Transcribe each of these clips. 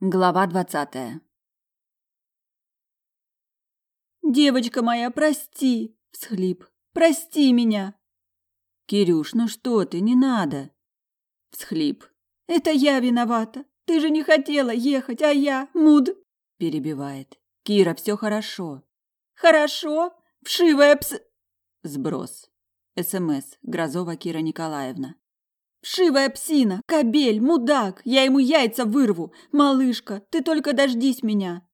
Глава двадцатая. Девочка моя, прости, всхлип. Прости меня. Кирюш, ну что ты, не надо. Всхлип. Это я виновата. Ты же не хотела ехать, а я муд. Перебивает. Кира, все хорошо. Хорошо? Вшивая пс... Сброс. СМС. Грозова Кира Николаевна. Вшивая псина, кобель, мудак, я ему яйца вырву. Малышка, ты только дождись меня.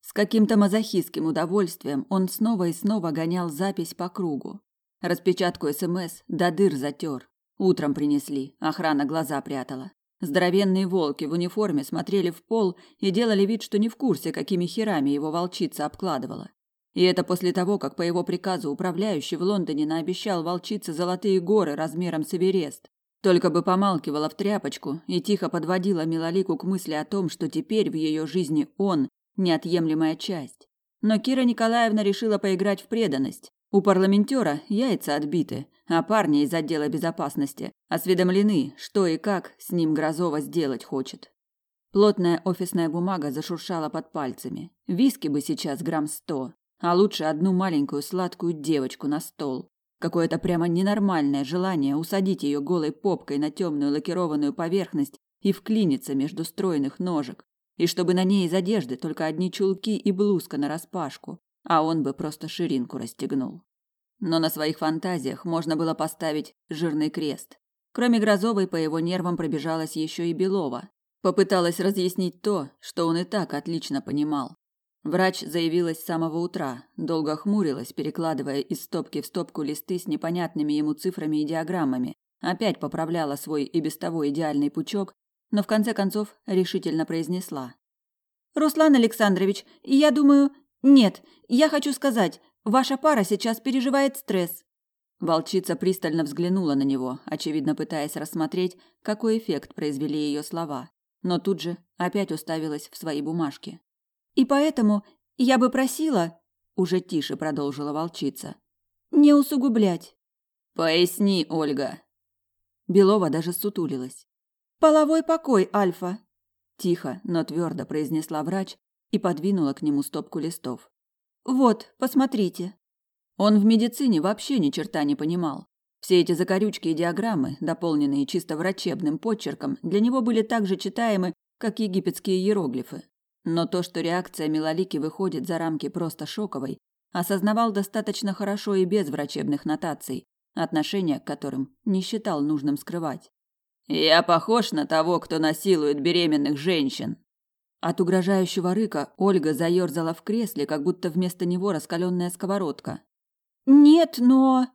С каким-то мазохистским удовольствием он снова и снова гонял запись по кругу. Распечатку СМС до дыр затер. Утром принесли, охрана глаза прятала. Здоровенные волки в униформе смотрели в пол и делали вид, что не в курсе, какими херами его волчица обкладывала. И это после того, как по его приказу управляющий в Лондоне наобещал волчице золотые горы размером с Эверест. Только бы помалкивала в тряпочку и тихо подводила Милолику к мысли о том, что теперь в ее жизни он – неотъемлемая часть. Но Кира Николаевна решила поиграть в преданность. У парламентера яйца отбиты, а парни из отдела безопасности осведомлены, что и как с ним Грозова сделать хочет. Плотная офисная бумага зашуршала под пальцами. Виски бы сейчас грамм сто а лучше одну маленькую сладкую девочку на стол. Какое-то прямо ненормальное желание усадить ее голой попкой на темную лакированную поверхность и вклиниться между стройных ножек, и чтобы на ней из одежды только одни чулки и блузка нараспашку, а он бы просто ширинку расстегнул. Но на своих фантазиях можно было поставить жирный крест. Кроме Грозовой по его нервам пробежалась еще и Белова. Попыталась разъяснить то, что он и так отлично понимал. Врач заявилась с самого утра, долго хмурилась, перекладывая из стопки в стопку листы с непонятными ему цифрами и диаграммами, опять поправляла свой и без того идеальный пучок, но в конце концов решительно произнесла: "Руслан Александрович, я думаю, нет, я хочу сказать, ваша пара сейчас переживает стресс". Волчица пристально взглянула на него, очевидно пытаясь рассмотреть, какой эффект произвели ее слова, но тут же опять уставилась в свои бумажки. И поэтому я бы просила, уже тише продолжила волчица, не усугублять. Поясни, Ольга. Белова даже сутулилась. Половой покой, Альфа. Тихо, но твердо произнесла врач и подвинула к нему стопку листов. Вот, посмотрите. Он в медицине вообще ни черта не понимал. Все эти закорючки и диаграммы, дополненные чисто врачебным почерком, для него были так же читаемы, как египетские иероглифы. Но то, что реакция Милолики выходит за рамки просто шоковой, осознавал достаточно хорошо и без врачебных нотаций, отношения к которым не считал нужным скрывать. «Я похож на того, кто насилует беременных женщин!» От угрожающего рыка Ольга заерзала в кресле, как будто вместо него раскаленная сковородка. «Нет, но...»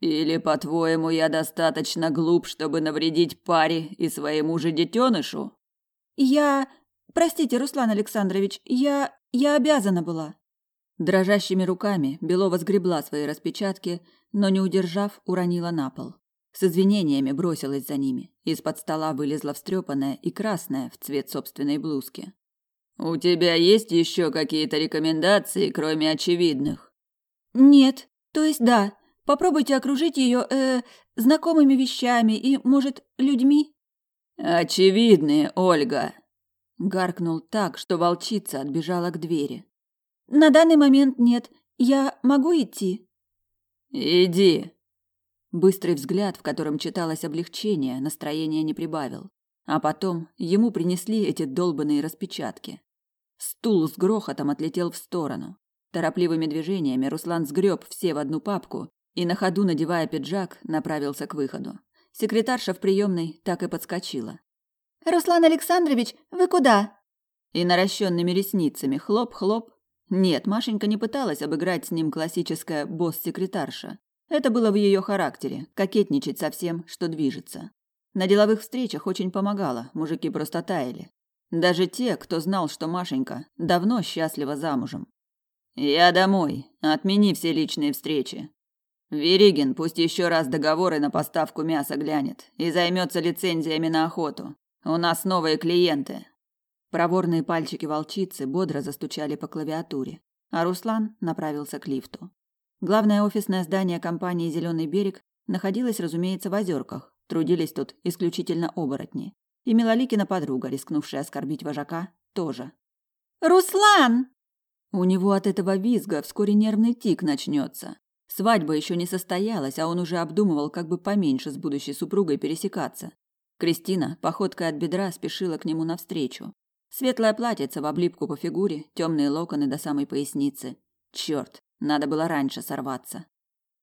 «Или, по-твоему, я достаточно глуп, чтобы навредить паре и своему же детенышу?» «Я... Простите, Руслан Александрович, я... я обязана была. Дрожащими руками Белова сгребла свои распечатки, но не удержав, уронила на пол. С извинениями бросилась за ними. Из-под стола вылезла встрепанная и красная в цвет собственной блузки. У тебя есть еще какие-то рекомендации, кроме очевидных? Нет. То есть да. Попробуйте окружить ее э, знакомыми вещами и, может, людьми. Очевидные, Ольга, Гаркнул так, что волчица отбежала к двери. На данный момент нет. Я могу идти? Иди. Быстрый взгляд, в котором читалось облегчение, настроение не прибавил. А потом ему принесли эти долбанные распечатки. Стул с грохотом отлетел в сторону. Торопливыми движениями Руслан сгреб все в одну папку и на ходу, надевая пиджак, направился к выходу. Секретарша в приемной так и подскочила. «Руслан Александрович, вы куда?» И наращенными ресницами хлоп-хлоп. Нет, Машенька не пыталась обыграть с ним классическая босс-секретарша. Это было в ее характере – кокетничать со всем, что движется. На деловых встречах очень помогала, мужики просто таяли. Даже те, кто знал, что Машенька давно счастлива замужем. «Я домой. Отмени все личные встречи. Веригин пусть еще раз договоры на поставку мяса глянет и займется лицензиями на охоту. У нас новые клиенты. Проворные пальчики волчицы бодро застучали по клавиатуре, а Руслан направился к лифту. Главное офисное здание компании Зеленый берег находилось, разумеется, в озерках. Трудились тут исключительно оборотни. И Милоликина подруга, рискнувшая оскорбить вожака, тоже. «Руслан!» У него от этого визга вскоре нервный тик начнется. Свадьба еще не состоялась, а он уже обдумывал, как бы поменьше с будущей супругой пересекаться. Кристина походкой от бедра спешила к нему навстречу. Светлое платьице в облипку по фигуре, темные локоны до самой поясницы. Черт, надо было раньше сорваться.